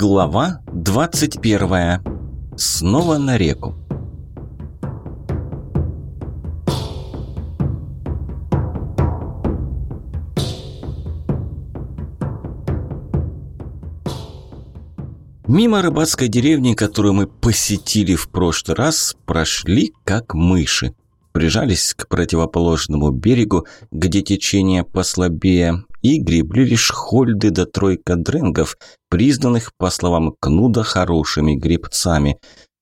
Глава 21. Снова на реку. Мимо рыбацкой деревни, которую мы посетили в прошлый раз, прошли как мыши. Прижались к противоположному берегу, где течение послабее, и гребли лишь хольды до да тройка дренгов, признанных, по словам Кнуда, хорошими гребцами.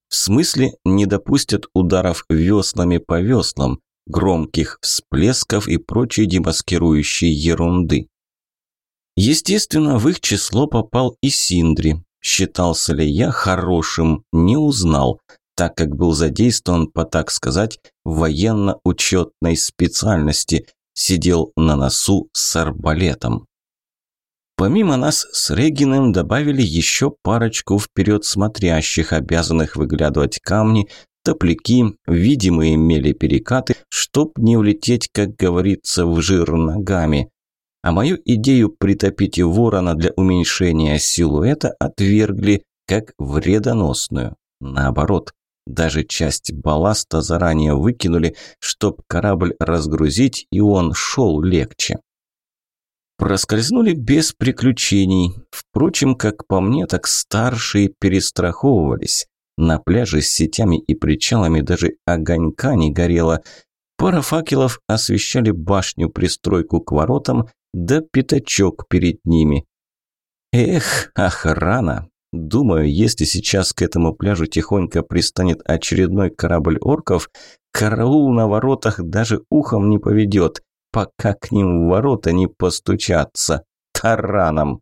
В смысле, не допустят ударов веслами по веслам, громких всплесков и прочей демаскирующей ерунды. Естественно, в их число попал и Синдри. Считался ли я хорошим, не узнал, так как был задействован по, так сказать, военно-учетной специальности – сидел на носу с арбалетом. Помимо нас с Региным добавили еще парочку вперед смотрящих, обязанных выглядывать камни, топляки, видимые мели перекаты, чтоб не улететь, как говорится, в жир ногами. А мою идею притопить ворона для уменьшения силуэта отвергли как вредоносную. Наоборот, даже часть балласта заранее выкинули, чтоб корабль разгрузить, и он шел легче. Проскользнули без приключений. Впрочем, как по мне, так старшие перестраховывались. На пляже с сетями и причалами даже огонька не горело. Пара факелов освещали башню-пристройку к воротам, да пятачок перед ними. Эх, охрана! Думаю, если сейчас к этому пляжу тихонько пристанет очередной корабль орков, караул на воротах даже ухом не поведет, пока к ним в ворота не постучатся. Тараном.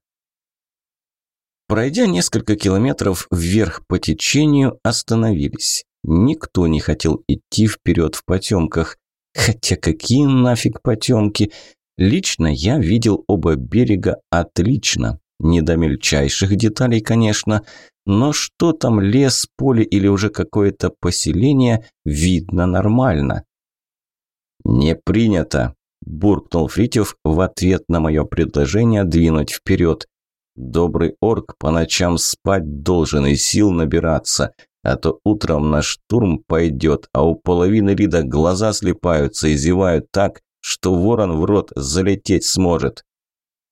Пройдя несколько километров вверх по течению, остановились. Никто не хотел идти вперед в потемках. Хотя какие нафиг потемки? Лично я видел оба берега отлично. Не до мельчайших деталей, конечно, но что там лес, поле или уже какое-то поселение, видно нормально. «Не принято», – буркнул Фритьев в ответ на мое предложение двинуть вперед. «Добрый орк по ночам спать должен и сил набираться, а то утром на штурм пойдет, а у половины рида глаза слепаются и зевают так, что ворон в рот залететь сможет».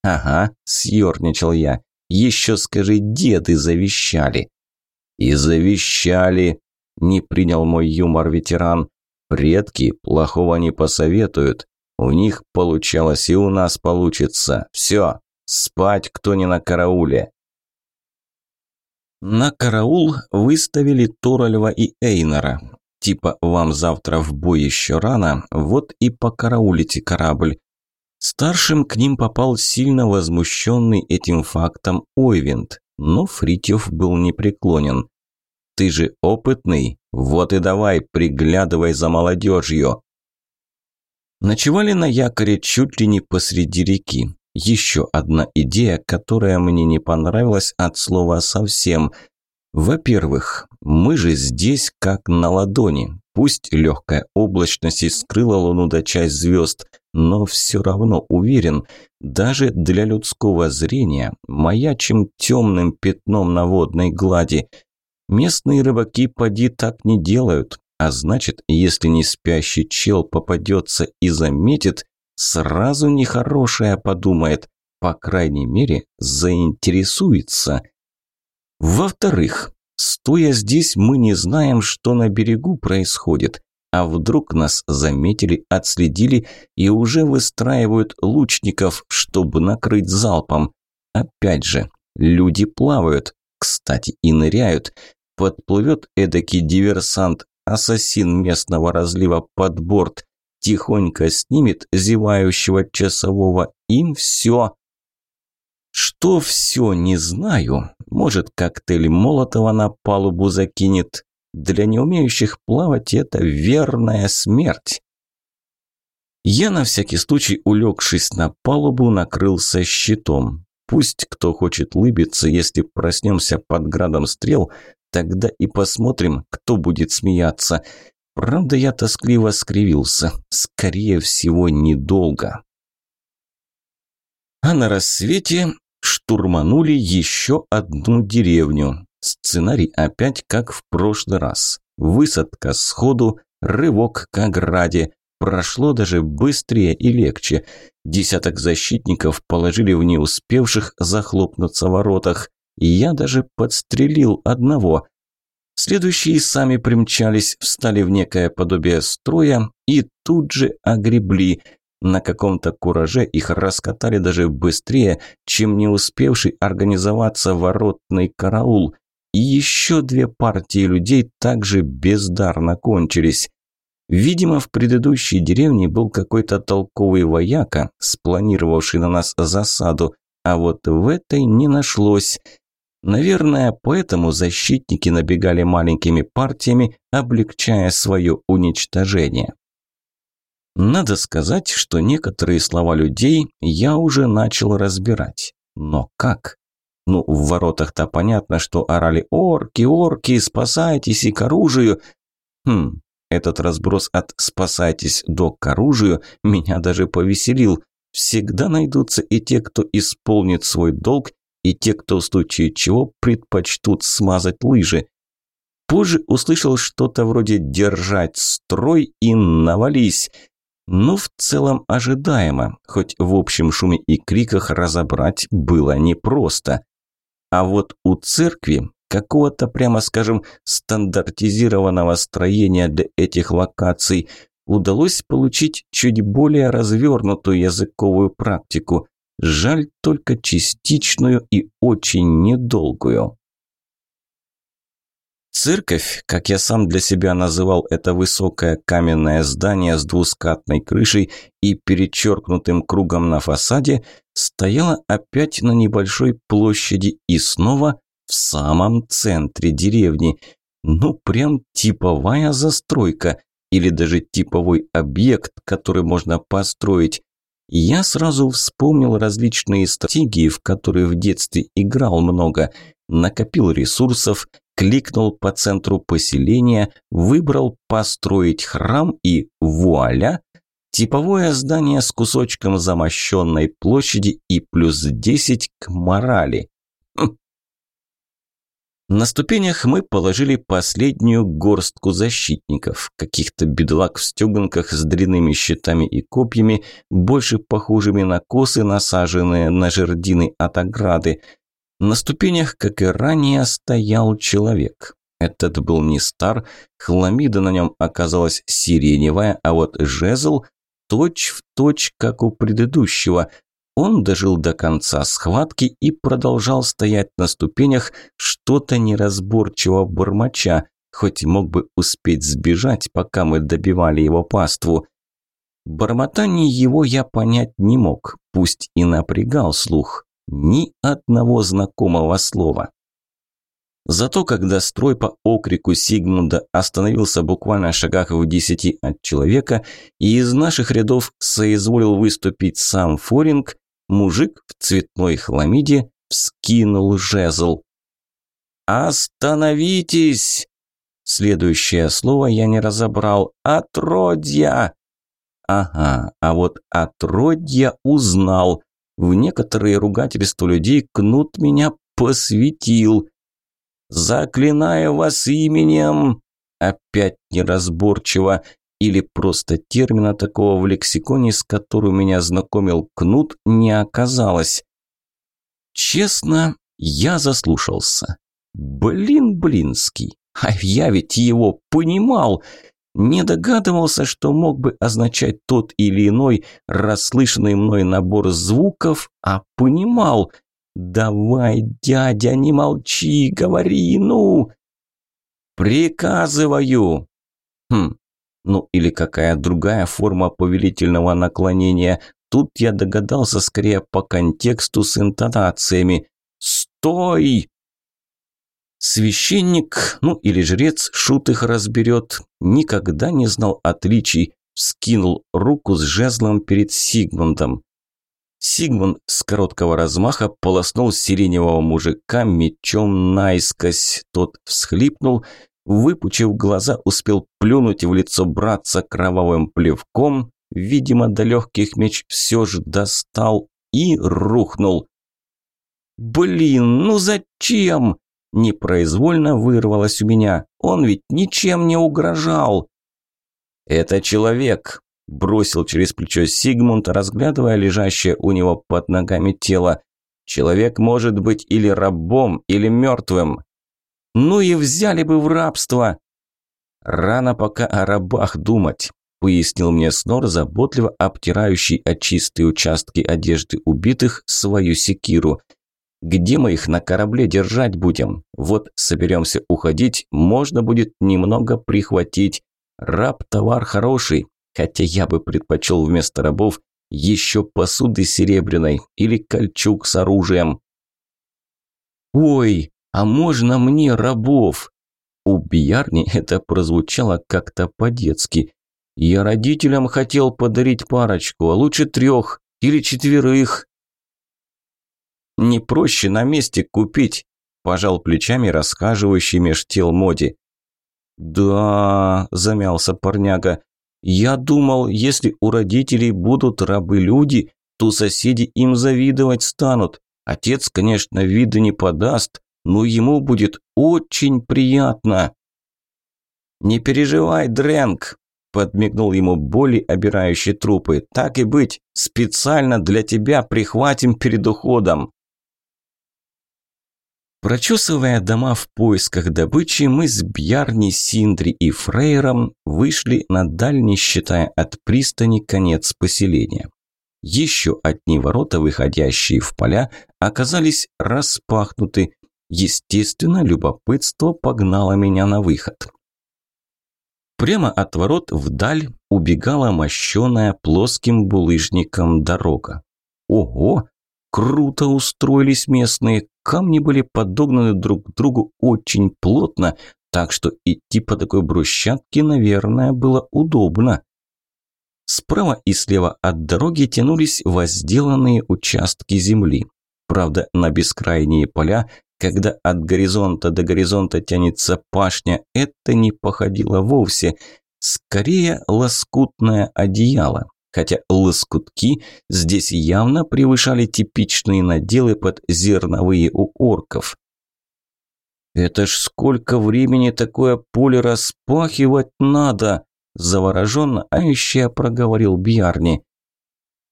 «Ага», – съерничал я. «Еще скажи, деды завещали». «И завещали», – не принял мой юмор ветеран. «Предки плохого не посоветуют. У них получалось и у нас получится. Все, спать кто не на карауле». На караул выставили Торольва и Эйнора. Типа вам завтра в бой еще рано, вот и покараулите корабль. Старшим к ним попал сильно возмущенный этим фактом Ойвент, но Фритьев был непреклонен. «Ты же опытный, вот и давай, приглядывай за молодежью». Ночевали на якоре чуть ли не посреди реки. Еще одна идея, которая мне не понравилась от слова совсем. Во-первых, мы же здесь как на ладони. Пусть легкая облачность и скрыла луну до часть звезд, но все равно уверен, даже для людского зрения маячим темным пятном на водной глади. Местные рыбаки поди так не делают, а значит, если не спящий чел попадется и заметит, сразу нехорошее подумает, по крайней мере, заинтересуется. Во-вторых, Стоя здесь, мы не знаем, что на берегу происходит. А вдруг нас заметили, отследили и уже выстраивают лучников, чтобы накрыть залпом. Опять же, люди плавают, кстати, и ныряют. Подплывет эдакий диверсант, ассасин местного разлива под борт, тихонько снимет зевающего часового, им все. Что все, не знаю. Может, коктейль Молотова на палубу закинет. Для неумеющих плавать это верная смерть. Я на всякий случай, улегшись на палубу, накрылся щитом. Пусть кто хочет лыбиться, если проснемся под градом стрел, тогда и посмотрим, кто будет смеяться. Правда, я тоскливо скривился. Скорее всего, недолго. А на рассвете штурманули еще одну деревню. Сценарий опять как в прошлый раз. Высадка сходу, рывок к ограде. Прошло даже быстрее и легче. Десяток защитников положили в не успевших захлопнуться воротах. Я даже подстрелил одного. Следующие сами примчались, встали в некое подобие строя и тут же огребли. На каком-то кураже их раскатали даже быстрее, чем не успевший организоваться воротный караул. И еще две партии людей также бездарно кончились. Видимо, в предыдущей деревне был какой-то толковый вояка, спланировавший на нас засаду, а вот в этой не нашлось. Наверное, поэтому защитники набегали маленькими партиями, облегчая свое уничтожение. Надо сказать, что некоторые слова людей я уже начал разбирать. Но как? Ну, в воротах-то понятно, что орали «Орки, орки, спасайтесь и к оружию!» Хм, этот разброс от «спасайтесь» до «к оружию» меня даже повеселил. Всегда найдутся и те, кто исполнит свой долг и те, кто в случае чего предпочтут смазать лыжи. Позже услышал что-то вроде «держать строй и навались». Ну, в целом ожидаемо, хоть в общем шуме и криках разобрать было непросто. А вот у церкви какого-то, прямо скажем, стандартизированного строения для этих локаций удалось получить чуть более развернутую языковую практику. Жаль только частичную и очень недолгую. Церковь, как я сам для себя называл это высокое каменное здание с двускатной крышей и перечеркнутым кругом на фасаде, стояла опять на небольшой площади и снова в самом центре деревни. Ну, прям типовая застройка или даже типовой объект, который можно построить. Я сразу вспомнил различные стратегии, в которые в детстве играл много, накопил ресурсов, кликнул по центру поселения, выбрал построить храм и вуаля, типовое здание с кусочком замощенной площади и плюс 10 к морали. Хм. На ступенях мы положили последнюю горстку защитников, каких-то бедлак в стеганках с длинными щитами и копьями, больше похожими на косы, насаженные на жердины от ограды. На ступенях, как и ранее, стоял человек. Этот был не стар, хламида на нем оказалась сиреневая, а вот жезл точь в точь, как у предыдущего. Он дожил до конца схватки и продолжал стоять на ступенях, что-то неразборчиво бормоча, хоть мог бы успеть сбежать, пока мы добивали его паству. Бормотание его я понять не мог, пусть и напрягал слух. Ни одного знакомого слова. Зато когда строй по окрику Сигмунда остановился буквально в шагах в десяти от человека, и из наших рядов соизволил выступить сам Форинг, мужик в цветной хламиде вскинул жезл. «Остановитесь!» Следующее слово я не разобрал. «Отродья!» Ага, а вот отродья узнал. В некоторые ругательства людей кнут меня посвятил. «Заклинаю вас именем!» Опять неразборчиво. Или просто термина такого в лексиконе, с которым меня знакомил кнут, не оказалось. Честно, я заслушался. Блин, блинский. А я ведь его понимал не догадывался, что мог бы означать тот или иной расслышанный мной набор звуков, а понимал. «Давай, дядя, не молчи, говори, ну!» «Приказываю!» Хм, ну или какая другая форма повелительного наклонения. Тут я догадался скорее по контексту с интонациями. «Стой!» Священник, ну или жрец, шут их разберет, никогда не знал отличий, вскинул руку с жезлом перед Сигмундом. Сигмунд с короткого размаха полоснул сиреневого мужика мечом наискось. Тот всхлипнул, выпучив глаза, успел плюнуть в лицо братца кровавым плевком, видимо, до легких меч все же достал и рухнул. Блин, ну зачем? Непроизвольно вырвалось у меня. Он ведь ничем не угрожал. Это человек, бросил через плечо Сигмунд, разглядывая лежащее у него под ногами тело. Человек может быть или рабом, или мертвым. Ну и взяли бы в рабство. Рано пока о рабах думать, пояснил мне Снор, заботливо обтирающий от чистые участки одежды убитых свою секиру. Где мы их на корабле держать будем? Вот соберемся уходить, можно будет немного прихватить. Раб – товар хороший, хотя я бы предпочел вместо рабов еще посуды серебряной или кольчуг с оружием. «Ой, а можно мне рабов?» У Бьярни это прозвучало как-то по-детски. «Я родителям хотел подарить парочку, а лучше трех или четверых». «Не проще на месте купить», – пожал плечами расхаживающий меж тел Моди. «Да», – замялся парняга, – «я думал, если у родителей будут рабы-люди, то соседи им завидовать станут. Отец, конечно, вида не подаст, но ему будет очень приятно». «Не переживай, Дрэнк», – подмигнул ему Боли, обирающий трупы. «Так и быть, специально для тебя прихватим перед уходом». Прочесывая дома в поисках добычи, мы с Бьярни, Синдри и Фрейром вышли на дальний, считая от пристани, конец поселения. Еще одни ворота, выходящие в поля, оказались распахнуты. Естественно, любопытство погнало меня на выход. Прямо от ворот вдаль убегала мощеная плоским булыжником дорога. Ого! Круто устроились местные, камни были подогнаны друг к другу очень плотно, так что идти по такой брусчатке, наверное, было удобно. Справа и слева от дороги тянулись возделанные участки земли. Правда, на бескрайние поля, когда от горизонта до горизонта тянется пашня, это не походило вовсе. Скорее, лоскутное одеяло хотя лоскутки здесь явно превышали типичные наделы под зерновые у орков. «Это ж сколько времени такое поле распахивать надо!» – завороженно ающая проговорил Бьярни.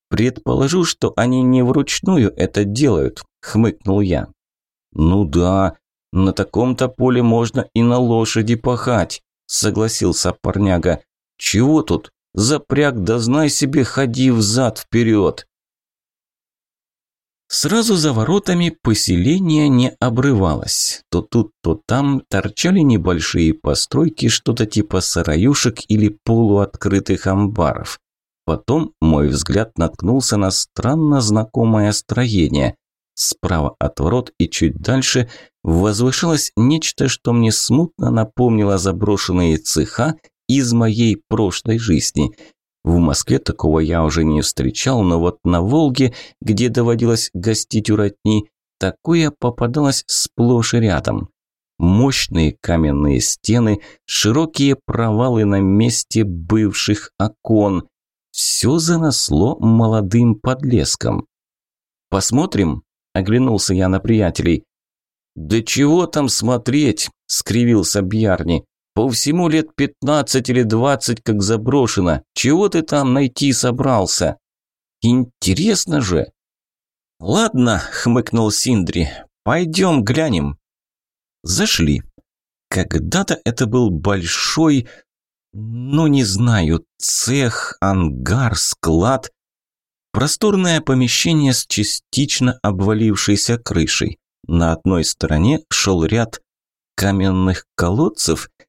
«Предположу, что они не вручную это делают», – хмыкнул я. «Ну да, на таком-то поле можно и на лошади пахать», – согласился парняга. «Чего тут? Запряг, да знай себе, ходи взад-вперед. Сразу за воротами поселение не обрывалось. То тут, то там торчали небольшие постройки, что-то типа сараюшек или полуоткрытых амбаров. Потом мой взгляд наткнулся на странно знакомое строение. Справа от ворот и чуть дальше возвышалось нечто, что мне смутно напомнило заброшенные цеха из моей прошлой жизни. В Москве такого я уже не встречал, но вот на Волге, где доводилось гостить у родни, такое попадалось сплошь и рядом. Мощные каменные стены, широкие провалы на месте бывших окон. Все заросло молодым подлеском. «Посмотрим?» – оглянулся я на приятелей. «Да чего там смотреть?» – скривился Бьярни. По всему лет пятнадцать или двадцать как заброшено. Чего ты там найти собрался? Интересно же. Ладно, хмыкнул Синдри. Пойдем глянем. Зашли. Когда-то это был большой, ну не знаю, цех, ангар, склад. Просторное помещение с частично обвалившейся крышей. На одной стороне шел ряд каменных колодцев –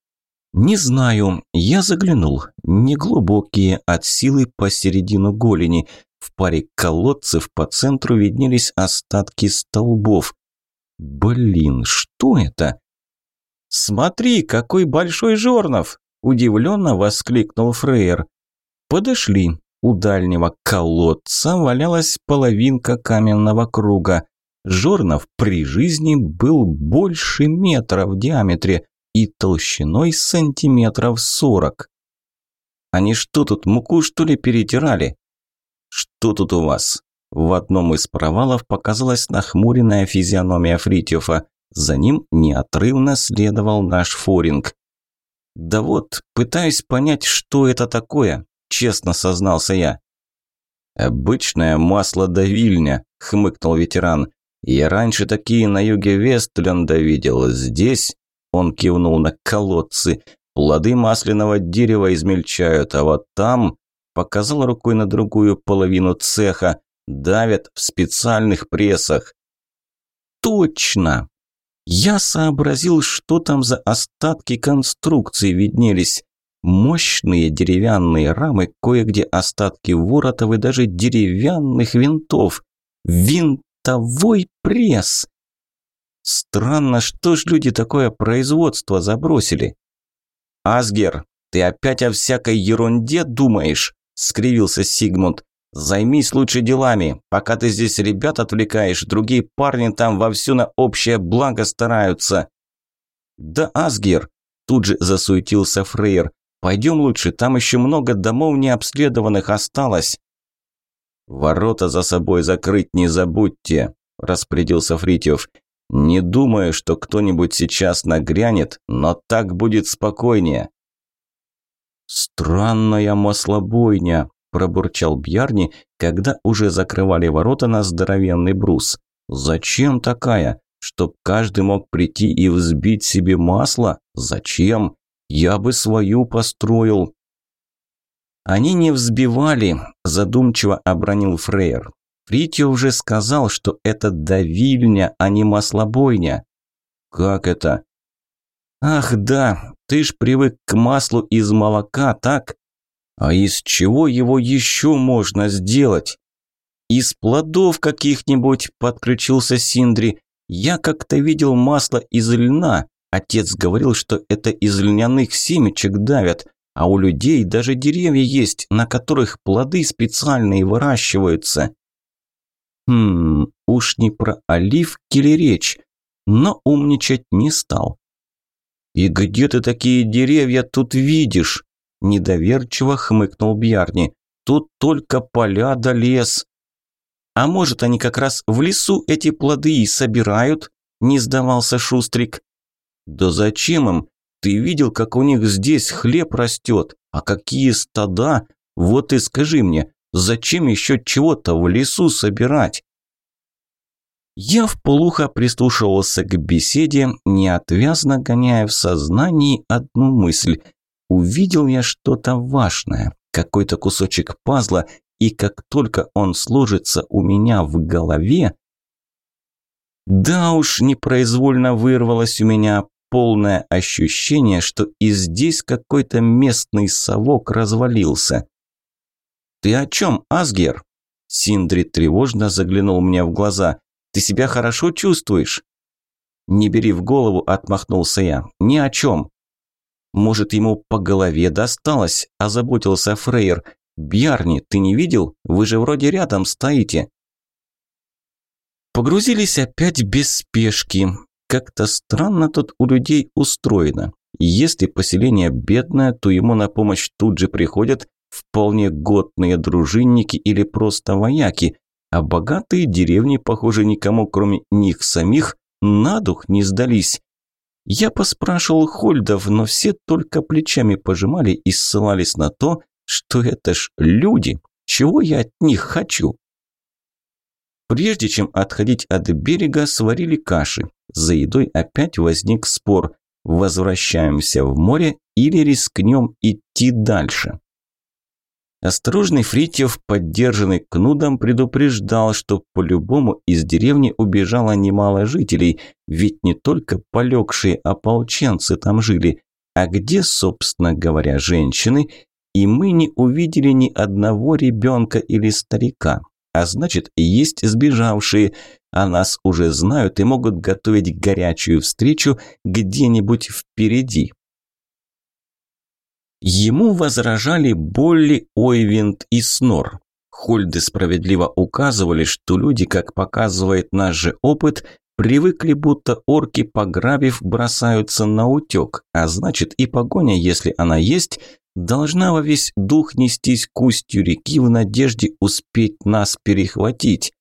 «Не знаю. Я заглянул. Неглубокие, от силы посередину голени. В паре колодцев по центру виднелись остатки столбов. Блин, что это?» «Смотри, какой большой жорнов!» – удивленно воскликнул Фрейер. Подошли. У дальнего колодца валялась половинка каменного круга. Жорнов при жизни был больше метра в диаметре и толщиной сантиметров сорок. Они что тут, муку что ли перетирали? Что тут у вас? В одном из провалов показалась нахмуренная физиономия Фритьёфа. За ним неотрывно следовал наш форинг. «Да вот, пытаюсь понять, что это такое», – честно сознался я. «Обычное масло давильня», – хмыкнул ветеран. «Я раньше такие на юге Вестленда видел. Здесь...» – он кивнул на колодцы. «Плоды масляного дерева измельчают, а вот там...» – показал рукой на другую половину цеха. «Давят в специальных прессах». «Точно!» Я сообразил, что там за остатки конструкции виднелись. Мощные деревянные рамы, кое-где остатки воротов и даже деревянных винтов. Винтовой пресс! Странно, что ж люди такое производство забросили? «Асгер, ты опять о всякой ерунде думаешь?» – скривился Сигмунд. «Займись лучше делами. Пока ты здесь ребят отвлекаешь, другие парни там вовсю на общее благо стараются». «Да, Асгер!» – тут же засуетился Фрейер. Пойдем лучше, там еще много домов необследованных осталось». «Ворота за собой закрыть не забудьте», – распорядился Фритьев. «Не думаю, что кто-нибудь сейчас нагрянет, но так будет спокойнее». «Странная маслобойня», – пробурчал Бьярни, когда уже закрывали ворота на здоровенный брус. «Зачем такая? Чтоб каждый мог прийти и взбить себе масло? Зачем? Я бы свою построил. Они не взбивали, задумчиво обронил Фрейер. Фритьев уже сказал, что это давильня, а не маслобойня. Как это? Ах, да, ты ж привык к маслу из молока, так? А из чего его еще можно сделать? Из плодов каких-нибудь, подключился Синдри. Я как-то видел масло из льна. Отец говорил, что это из льняных семечек давят, а у людей даже деревья есть, на которых плоды специальные выращиваются. Хм, уж не про оливки ли речь, но умничать не стал. «И где ты такие деревья тут видишь?» – недоверчиво хмыкнул Бьярни. «Тут только поля да лес». «А может, они как раз в лесу эти плоды и собирают?» – не сдавался Шустрик. Да зачем им? Ты видел, как у них здесь хлеб растет? А какие стада? Вот и скажи мне, зачем еще чего-то в лесу собирать? Я вполуха прислушивался к беседе, неотвязно гоняя в сознании одну мысль. Увидел я что-то важное, какой-то кусочек пазла, и как только он сложится у меня в голове... Да уж, непроизвольно вырвалось у меня полное ощущение, что и здесь какой-то местный совок развалился. «Ты о чем, Асгер?» Синдри тревожно заглянул мне в глаза. «Ты себя хорошо чувствуешь?» «Не бери в голову», – отмахнулся я. «Ни о чем». «Может, ему по голове досталось?» – озаботился Фрейер. «Бьярни, ты не видел? Вы же вроде рядом стоите». Погрузились опять без спешки. Как-то странно тут у людей устроено. Если поселение бедное, то ему на помощь тут же приходят вполне годные дружинники или просто вояки, а богатые деревни, похоже, никому кроме них самих на дух не сдались. Я поспрашивал Хольдов, но все только плечами пожимали и ссылались на то, что это ж люди, чего я от них хочу. Прежде чем отходить от берега, сварили каши. За едой опять возник спор. Возвращаемся в море или рискнем идти дальше? Осторожный Фритьев, поддержанный Кнудом, предупреждал, что по-любому из деревни убежало немало жителей, ведь не только полегшие ополченцы там жили, а где, собственно говоря, женщины, и мы не увидели ни одного ребенка или старика. А значит, есть сбежавшие, а нас уже знают и могут готовить горячую встречу где-нибудь впереди. Ему возражали Болли, Ойвинд и Снор. Хольды справедливо указывали, что люди, как показывает наш же опыт, Привыкли, будто орки, пограбив, бросаются на утек, а значит и погоня, если она есть, должна во весь дух нестись к устью реки в надежде успеть нас перехватить.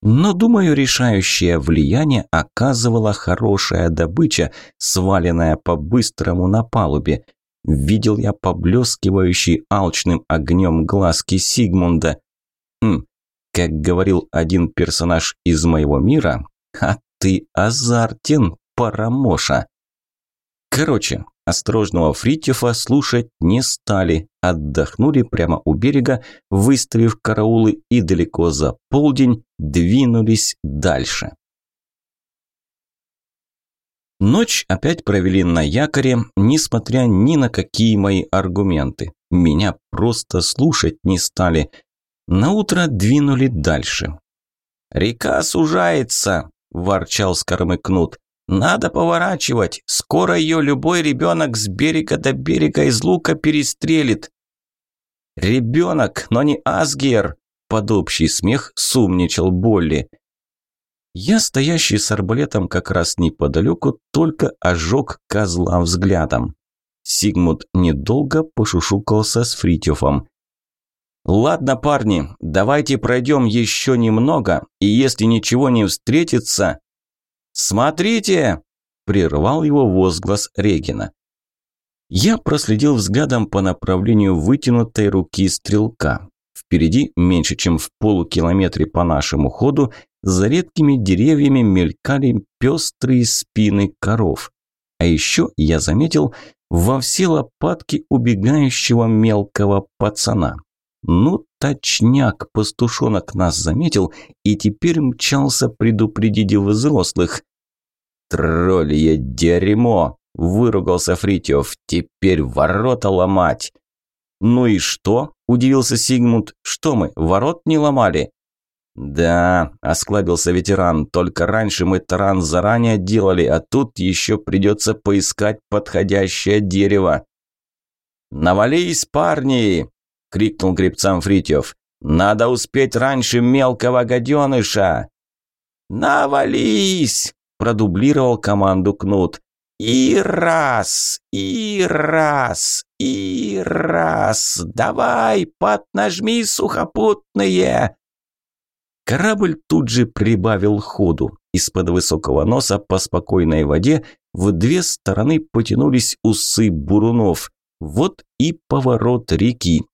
Но, думаю, решающее влияние оказывала хорошая добыча, сваленная по-быстрому на палубе. Видел я поблескивающий алчным огнем глазки Сигмунда. Хм, как говорил один персонаж из моего мира, а ты азартен, парамоша. Короче, осторожного Фритьефа слушать не стали, отдохнули прямо у берега, выставив караулы и далеко за полдень двинулись дальше. Ночь опять провели на якоре, несмотря ни на какие мои аргументы. Меня просто слушать не стали. На утро двинули дальше. «Река сужается», – ворчал скормыкнут. «Надо поворачивать. Скоро ее любой ребенок с берега до берега из лука перестрелит». «Ребенок, но не Асгер», – под общий смех сумничал Болли. Я, стоящий с арбалетом как раз неподалеку, только ожег козла взглядом. Сигмунд недолго пошушукался с Фритьёфом. «Ладно, парни, давайте пройдем еще немного, и если ничего не встретится...» «Смотрите!» – прервал его возглас Регина. Я проследил взглядом по направлению вытянутой руки стрелка. Впереди, меньше чем в полукилометре по нашему ходу, за редкими деревьями мелькали пестрые спины коров. А еще я заметил во все лопатки убегающего мелкого пацана. Ну, точняк, пастушонок нас заметил и теперь мчался предупредить взрослых. «Троллье дерьмо!» – выругался Фритьев. «Теперь ворота ломать!» «Ну и что?» – удивился Сигмунд. «Что мы, ворот не ломали?» «Да», – осклабился ветеран, – «только раньше мы таран заранее делали, а тут еще придется поискать подходящее дерево». «Навались, парни!» – крикнул гребцам Фритьев. «Надо успеть раньше мелкого гаденыша!» «Навались!» – продублировал команду Кнут. «И раз, и раз, и раз! Давай, поднажми сухопутные!» Корабль тут же прибавил ходу. Из-под высокого носа по спокойной воде в две стороны потянулись усы бурунов. Вот и поворот реки.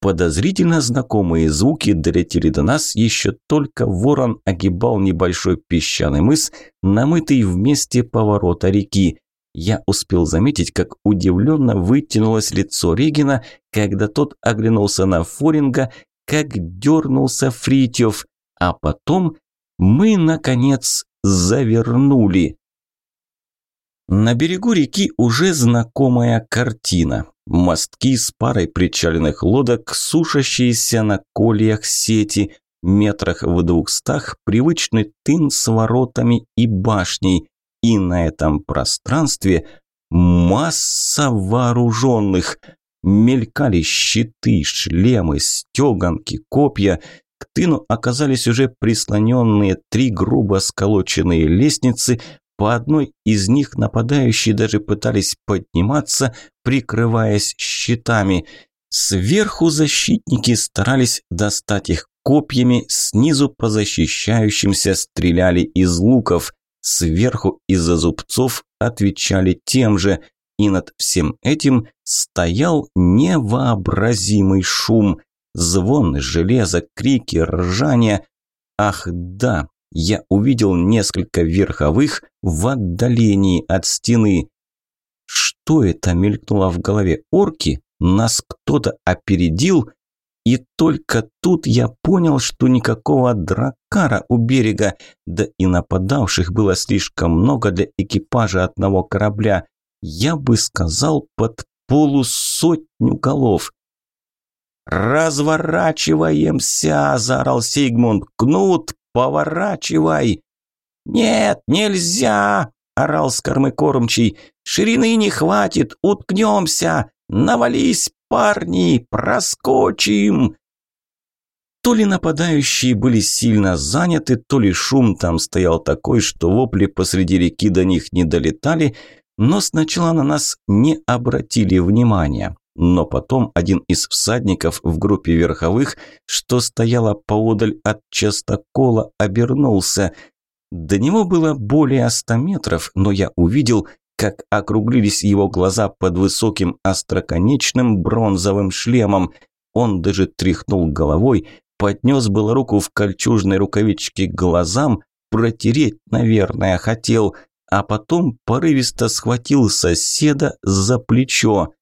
Подозрительно знакомые звуки долетели до нас, еще только ворон огибал небольшой песчаный мыс, намытый вместе поворота реки. Я успел заметить, как удивленно вытянулось лицо Регина, когда тот оглянулся на Форинга как дернулся Фритьев, а потом мы, наконец, завернули. На берегу реки уже знакомая картина. Мостки с парой причаленных лодок, сушащиеся на кольях сети, метрах в двухстах привычный тын с воротами и башней. И на этом пространстве масса вооруженных – Мелькали щиты, шлемы, стеганки, копья. К тыну оказались уже прислоненные три грубо сколоченные лестницы. По одной из них нападающие даже пытались подниматься, прикрываясь щитами. Сверху защитники старались достать их копьями, снизу по защищающимся стреляли из луков, сверху из-за зубцов отвечали тем же – и над всем этим стоял невообразимый шум. Звон железа, крики, ржание. Ах да, я увидел несколько верховых в отдалении от стены. Что это мелькнуло в голове орки? Нас кто-то опередил? И только тут я понял, что никакого дракара у берега, да и нападавших было слишком много для экипажа одного корабля я бы сказал, под полусотню голов. «Разворачиваемся!» – заорал Сигмунд. «Кнут, поворачивай!» «Нет, нельзя!» – орал с кормы кормчий. «Ширины не хватит, уткнемся! Навались, парни, проскочим!» То ли нападающие были сильно заняты, то ли шум там стоял такой, что вопли посреди реки до них не долетали, но сначала на нас не обратили внимания. Но потом один из всадников в группе верховых, что стояла поодаль от частокола, обернулся. До него было более ста метров, но я увидел, как округлились его глаза под высоким остроконечным бронзовым шлемом. Он даже тряхнул головой, поднес было руку в кольчужной рукавичке к глазам, протереть, наверное, хотел, а потом порывисто схватил соседа за плечо.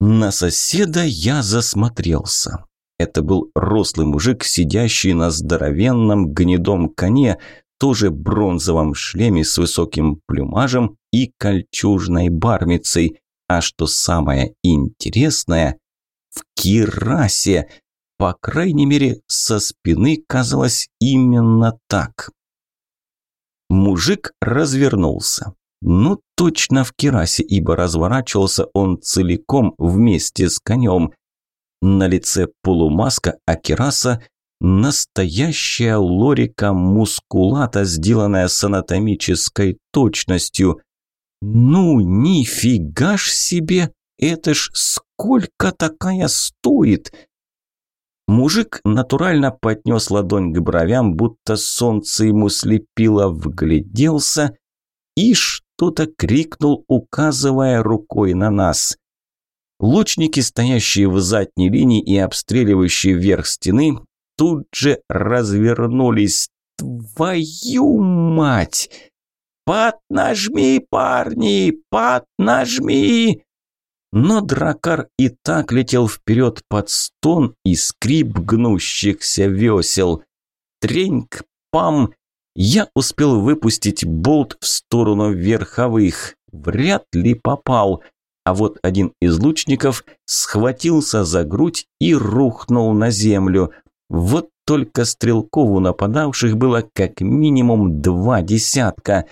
На соседа я засмотрелся. Это был рослый мужик, сидящий на здоровенном гнедом коне, тоже бронзовом шлеме с высоким плюмажем и кольчужной бармицей. А что самое интересное, в кирасе. По крайней мере, со спины казалось именно так. Мужик развернулся. Ну, точно в керасе, ибо разворачивался он целиком вместе с конем. На лице полумаска, а кераса – настоящая лорика мускулата, сделанная с анатомической точностью. Ну, нифига ж себе! Это ж сколько такая стоит! Мужик натурально поднес ладонь к бровям, будто солнце ему слепило, вгляделся и что-то крикнул, указывая рукой на нас. Лучники, стоящие в задней линии и обстреливающие вверх стены, тут же развернулись. Твою мать! «Поднажми, парни! Поднажми!» Но дракар и так летел вперед под стон и скрип гнущихся весел. Треньк-пам! Я успел выпустить болт в сторону верховых. Вряд ли попал. А вот один из лучников схватился за грудь и рухнул на землю. Вот только стрелков у нападавших было как минимум два десятка.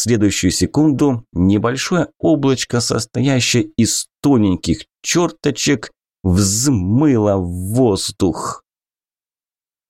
Следующую секунду небольшое облачко, состоящее из тоненьких черточек, взмыло в воздух.